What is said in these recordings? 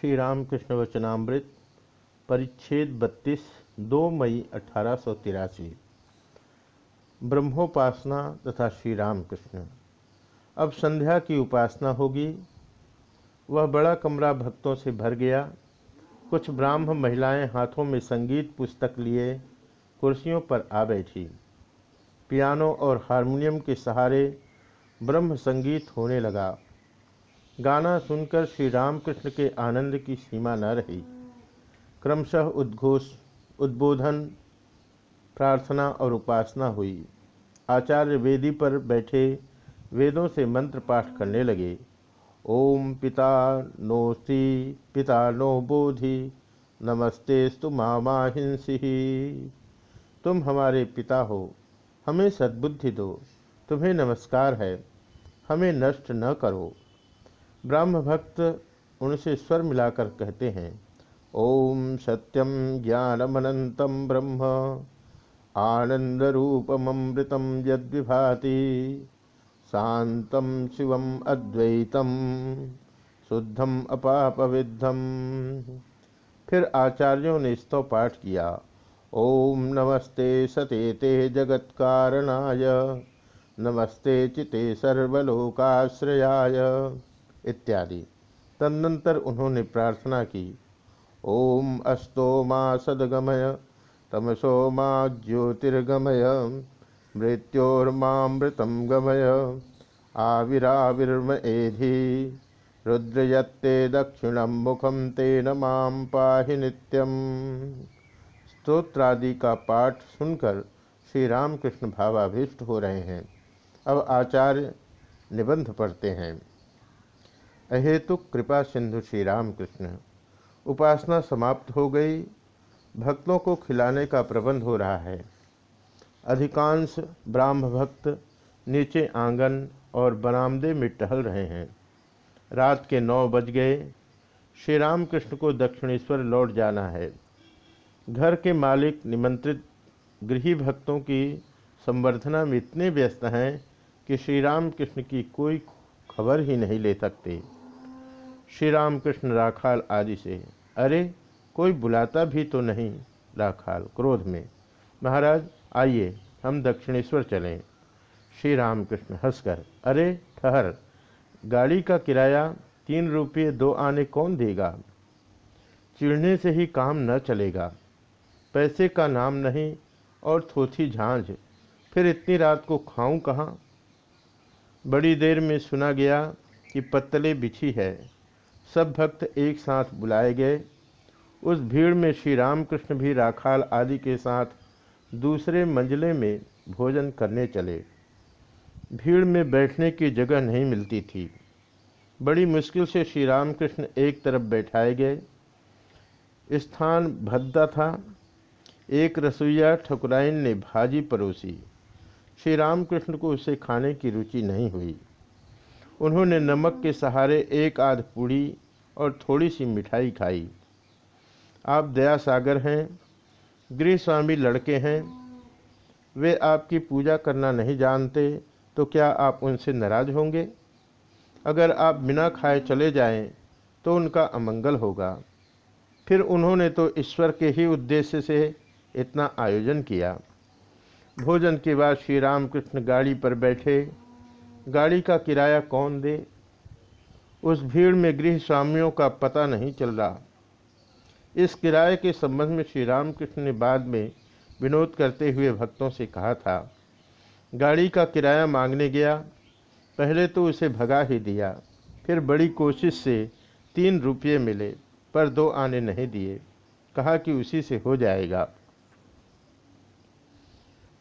श्री रामकृष्ण वचनामृत, परिच्छेद बत्तीस, दो मई अठारह ब्रह्मोपासना तथा श्री रामकृष्ण अब संध्या की उपासना होगी। वह बड़ा कमरा भक्तों से भर गया। कुछ ब्राह्म महिलाएँ हाथों में संगीत पुस्तक लिए कुर्सियों पर आ बैठी। पियानो और हारमोनियम के सहारे ब्रह्म संगीत होने लगा। गाना सुनकर श्री रामकृष्ण के आनंद की सीमा न रही। क्रमशः उद्घोष, उद्बोधन, प्रार्थना और उपासना हुई। आचार्य वेदी पर बैठे वेदों से मंत्र पाठ करने लगे। ओम पिता नोस्ति पिता नो बोधि, नमस्ते स्तु मामा हिंसी तुम हमारे पिता हो, हमें सद्बुद्धि दो, तुम्हें नमस्कार है, हमें नष्ट न करो। ब्रह्म भक्त उनसे स्वर मिलाकर कहते हैं, ओम सत्यम ज्ञानमनंतम ब्रह्म आनंद रूपमृतम यद्विभाति शांतम शिवम अद्वैतम, शुद्धम अपापविद्धम। फिर आचार्यों ने स्तव पाठ किया, ओम नमस्ते सते ते जगत्कारणाय, नमस्ते चिते सर्वलोकाश्रयाय इत्यादि। तदनंतर उन्होंने प्रार्थना की, ओम अस्तो माँ सदगमय, तमसो माँ ज्योतिर्गमय मृत्योर्मामृतम गमय आविराविर्म एधि रुद्रयत्ते दक्षिणम मुखम तेन माम पाहि नित्यम। स्तोत्रादि का पाठ सुनकर श्री रामकृष्ण भावाभीष्ट हो रहे हैं। अब आचार्य निबंध पढ़ते हैं। अहेतुक कृपा सिंधु श्री रामकृष्ण उपासना समाप्त हो गई। भक्तों को खिलाने का प्रबंध हो रहा है। अधिकांश ब्राह्म भक्त नीचे आँगन और बरामदे में टहल रहे हैं। रात के नौ बज गए। श्री राम कृष्ण को दक्षिणेश्वर लौट जाना है। घर के मालिक निमंत्रित गृही भक्तों की संवर्धना में इतने व्यस्त हैं कि श्री राम कृष्ण की कोई खबर ही नहीं ले सकते। श्री राम कृष्ण राखाल आदि से अरे, कोई बुलाता भी तो नहीं राखाल क्रोध में। महाराज, आइए, हम दक्षिणेश्वर चलें। श्री राम कृष्ण हंसकर, अरे, ठहर। गाड़ी का किराया तीन रुपये दो आने कौन देगा? चिढ़ने से ही काम न चलेगा। पैसे का नाम नहीं और थोथी झांझ। फिर इतनी रात को खाऊं कहाँ? बड़ी देर में सुना गया कि पत्तले बिछी है। सब भक्त एक साथ बुलाए गए। उस भीड़ में श्री रामकृष्ण भी राखाल आदि के साथ दूसरे मंजिले में भोजन करने चले। भीड़ में बैठने की जगह नहीं मिलती थी। बड़ी मुश्किल से श्री रामकृष्ण एक तरफ़ बैठाए गए। स्थान भद्दा था। एक रसोईया ठकुराइन ने भाजी परोसी। श्री रामकृष्ण को उसे खाने की रुचि नहीं हुई। उन्होंने नमक के सहारे एक आध पूड़ी और थोड़ी सी मिठाई खाई। आप दया सागर हैं गृह स्वामी लड़के हैं, वे आपकी पूजा करना नहीं जानते तो क्या आप उनसे नाराज़ होंगे? अगर आप बिना खाए चले जाएँ तो उनका अमंगल होगा। फिर उन्होंने तो ईश्वर के ही उद्देश्य से इतना आयोजन किया। भोजन के बाद श्री रामकृष्ण गाड़ी पर बैठे गाड़ी का किराया कौन दे? उस भीड़ में गृह स्वामियों का पता नहीं चल रहा। इस किराए के संबंध में श्री रामकृष्ण ने बाद में विनोद करते हुए भक्तों से कहा था, गाड़ी का किराया मांगने गया, पहले तो उसे भगा ही दिया, फिर बड़ी कोशिश से तीन रुपये मिले, पर दो आने नहीं दिए। कहा कि उसी से हो जाएगा।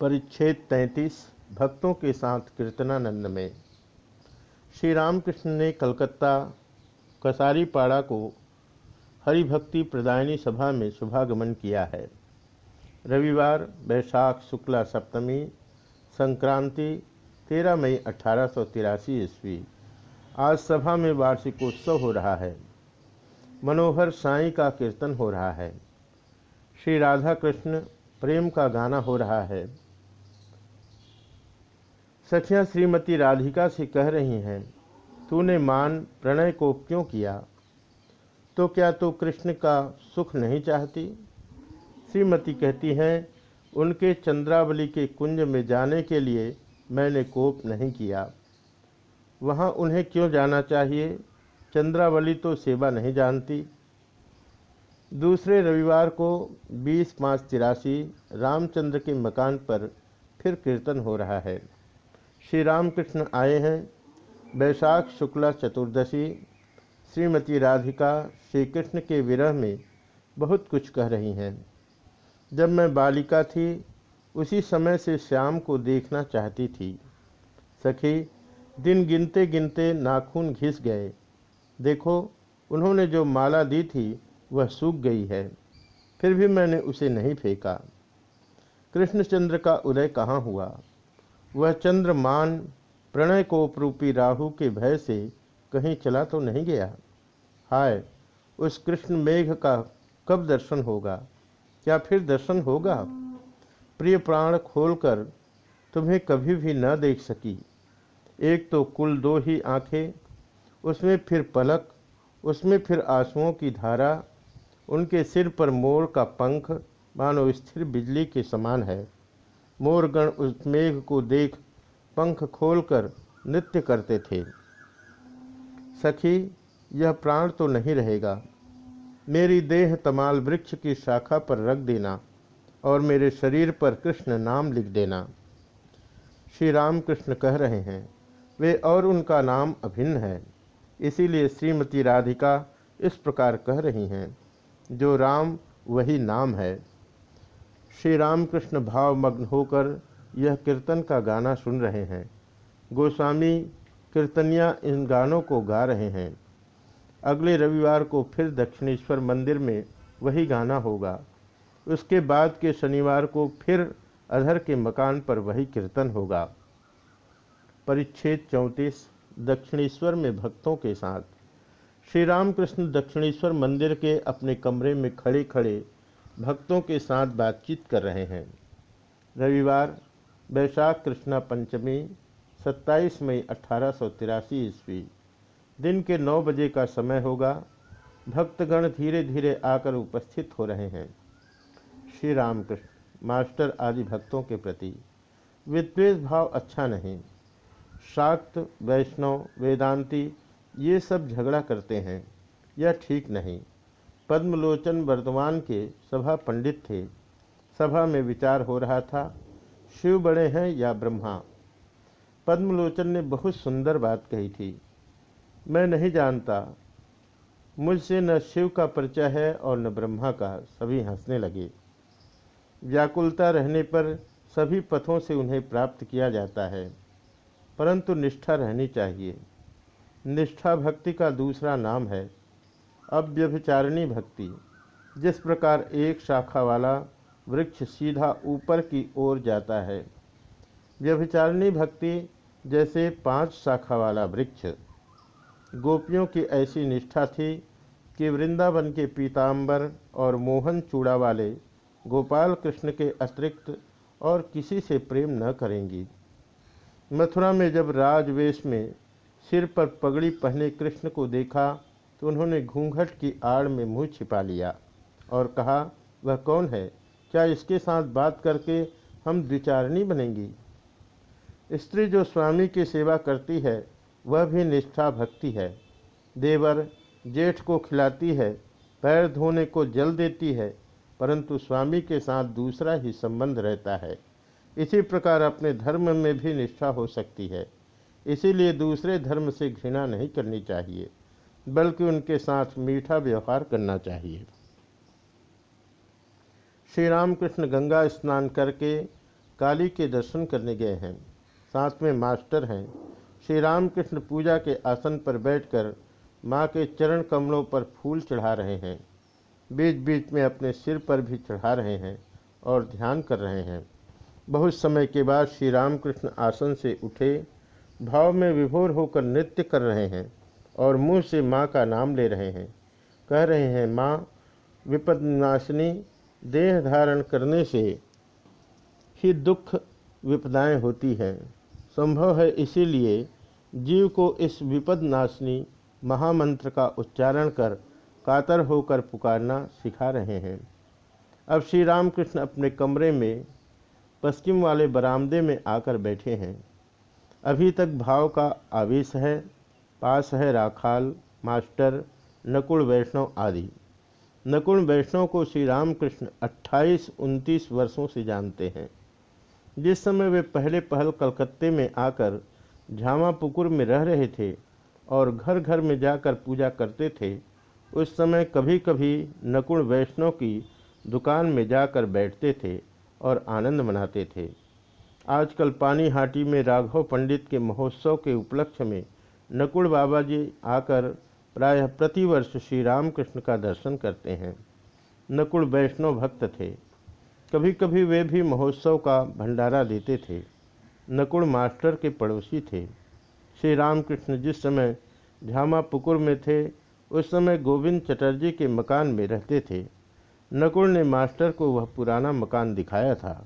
परिच्छेद तैंतीस। भक्तों के साथ कीर्तनानंद में। श्री रामकृष्ण ने कलकत्ता कसारीपाड़ा को हरिभक्ति प्रदायनी सभा में शुभागमन किया है। रविवार, वैशाख, शुक्ला सप्तमी, संक्रांति 13 मई अठारह सौ तिरासी ईस्वी। आज सभा में वार्षिकोत्सव हो रहा है। मनोहर साई का कीर्तन हो रहा है। श्री राधा कृष्ण प्रेम का गाना हो रहा है। सखियाँ श्रीमती राधिका से कह रही हैं, तूने मान प्रणय को क्यों किया? तो क्या तू तो कृष्ण का सुख नहीं चाहती? श्रीमती कहती हैं, उनके चंद्रावली के कुंज में जाने के लिए मैंने कोप नहीं किया। वहाँ उन्हें क्यों जाना चाहिए? चंद्रावली तो सेवा नहीं जानती। दूसरे रविवार को बीस पाँच तिरासी रामचंद्र के मकान पर फिर कीर्तन हो रहा है। श्री रामकृष्ण आए हैं। वैशाख शुक्ला चतुर्दशी, श्रीमती राधिका श्री कृष्ण के विरह में बहुत कुछ कह रही हैं। जब मैं बालिका थी, उसी समय से श्याम को देखना चाहती थी। सखी, दिन गिनते गिनते नाखून घिस गए। देखो, उन्होंने जो माला दी थी, वह सूख गई है। फिर भी मैंने उसे नहीं फेंका। कृष्णचंद्र का उदय कहाँ हुआ? वह चंद्रमान प्रणय को रूपी राहु के भय से कहीं चला तो नहीं गया। हाय, उस कृष्ण मेघ का कब दर्शन होगा? क्या फिर दर्शन होगा? प्रिय प्राण खोलकर तुम्हें कभी भी न देख सकी। एक तो कुल दो ही आँखें, उसमें फिर पलक, उसमें फिर आंसुओं की धारा, उनके सिर पर मोर का पंख, मानो स्थिर बिजली के समान है। मोरगण उस मेघ को देख पंख खोलकर नृत्य करते थे। सखी, यह प्राण तो नहीं रहेगा। मेरी देह तमाल वृक्ष की शाखा पर रख देना और मेरे शरीर पर कृष्ण नाम लिख देना। श्री राम कृष्ण कह रहे हैं, वे और उनका नाम अभिन्न है। इसीलिए श्रीमती राधिका इस प्रकार कह रही हैं, जो राम वही नाम है। श्री रामकृष्ण भावमग्न होकर यह कीर्तन का गाना सुन रहे हैं। गोस्वामी कीर्तनिया इन गानों को गा रहे हैं। अगले रविवार को फिर दक्षिणेश्वर मंदिर में वही गाना होगा। उसके बाद के शनिवार को फिर अधर के मकान पर वही कीर्तन होगा। परिच्छेद चौंतीस, दक्षिणेश्वर में भक्तों के साथ। श्री रामकृष्ण दक्षिणेश्वर मंदिर के अपने कमरे में खड़े खड़े भक्तों के साथ बातचीत कर रहे हैं। रविवार, वैशाख कृष्णा पंचमी 27 मई अठारह सौ तिरासी ईस्वी। दिन के नौ बजे का समय होगा। भक्तगण धीरे धीरे आकर उपस्थित हो रहे हैं। श्री रामकृष्ण मास्टर आदि भक्तों के प्रति विद्वेष भाव अच्छा नहीं। शाक्त, वैष्णव, वेदांती, ये सब झगड़ा करते हैं। यह ठीक नहीं। पद्मलोचन वर्तमान के सभा पंडित थे। सभा में विचार हो रहा था, शिव बड़े हैं या ब्रह्मा। पद्मलोचन ने बहुत सुंदर बात कही थी। मैं नहीं जानता, मुझसे न शिव का परिचय है और न ब्रह्मा का, सभी हंसने लगे। व्याकुलता रहने पर सभी पथों से उन्हें प्राप्त किया जाता है, परंतु निष्ठा रहनी चाहिए। निष्ठा भक्ति का दूसरा नाम है। अव्यभिचारिणी भक्ति। जिस प्रकार एक शाखा वाला वृक्ष सीधा ऊपर की ओर जाता है, व्यभिचारिणी भक्ति जैसे पाँच शाखा वाला वृक्ष। गोपियों की ऐसी निष्ठा थी कि वृंदावन के पीताम्बर और मोहन चूड़ा वाले गोपाल कृष्ण के अतिरिक्त और किसी से प्रेम न करेंगी। मथुरा में जब राजवेश में सिर पर पगड़ी पहने कृष्ण को देखा तो उन्होंने घूंघट की आड़ में मुँह छिपा लिया और कहा, वह कौन है? क्या इसके साथ बात करके हम द्विचारणी बनेंगी? स्त्री जो स्वामी की सेवा करती है, वह भी निष्ठा भक्ति है। देवर जेठ को खिलाती है, पैर धोने को जल देती है, परंतु स्वामी के साथ दूसरा ही संबंध रहता है। इसी प्रकार अपने धर्म में भी निष्ठा हो सकती है। इसीलिए दूसरे धर्म से घृणा नहीं करनी चाहिए। बल्कि उनके साथ मीठा व्यवहार करना चाहिए। श्री रामकृष्ण गंगा स्नान करके काली के दर्शन करने गए हैं। साथ में मास्टर हैं। श्री रामकृष्ण पूजा के आसन पर बैठकर माँ के चरण कमलों पर फूल चढ़ा रहे हैं। बीच बीच में अपने सिर पर भी चढ़ा रहे हैं और ध्यान कर रहे हैं। बहुत समय के बाद श्री रामकृष्ण आसन से उठे, भाव में विभोर होकर नृत्य कर रहे हैं। और मुँह से माँ का नाम ले रहे हैं। कह रहे हैं, माँ, विपदनाशिनी देह धारण करने से ही दुख विपदाएँ होती हैं। संभव है इसीलिए जीव को इस विपद नाशनी महामंत्र का उच्चारण कर कातर होकर पुकारना सिखा रहे हैं। अब श्री रामकृष्ण अपने कमरे में पश्चिम वाले बरामदे में आकर बैठे हैं। अभी तक भाव का आवेश है पास है राखाल, मास्टर, नकुल वैष्णव आदि। नकुल वैष्णव को श्री रामकृष्ण 28-29 वर्षों से जानते हैं। जिस समय वे पहले पहल कलकत्ते में आकर झामापुकुर में रह रहे थे और घर घर में जाकर पूजा करते थे, उस समय कभी कभी नकुल वैष्णव की दुकान में जाकर बैठते थे और आनंद मनाते थे। आजकल पानी हाटी में राघव पंडित के महोत्सव के उपलक्ष्य में नकुल बाबा जी आकर प्रायः प्रतिवर्ष श्री रामकृष्ण का दर्शन करते हैं। नकुल वैष्णव भक्त थे। कभी कभी वे भी महोत्सव का भंडारा देते थे। नकुल मास्टर के पड़ोसी थे। श्री रामकृष्ण जिस समय झामा पुकुर में थे, उस समय गोविंद चटर्जी के मकान में रहते थे। नकुल ने मास्टर को वह पुराना मकान दिखाया था।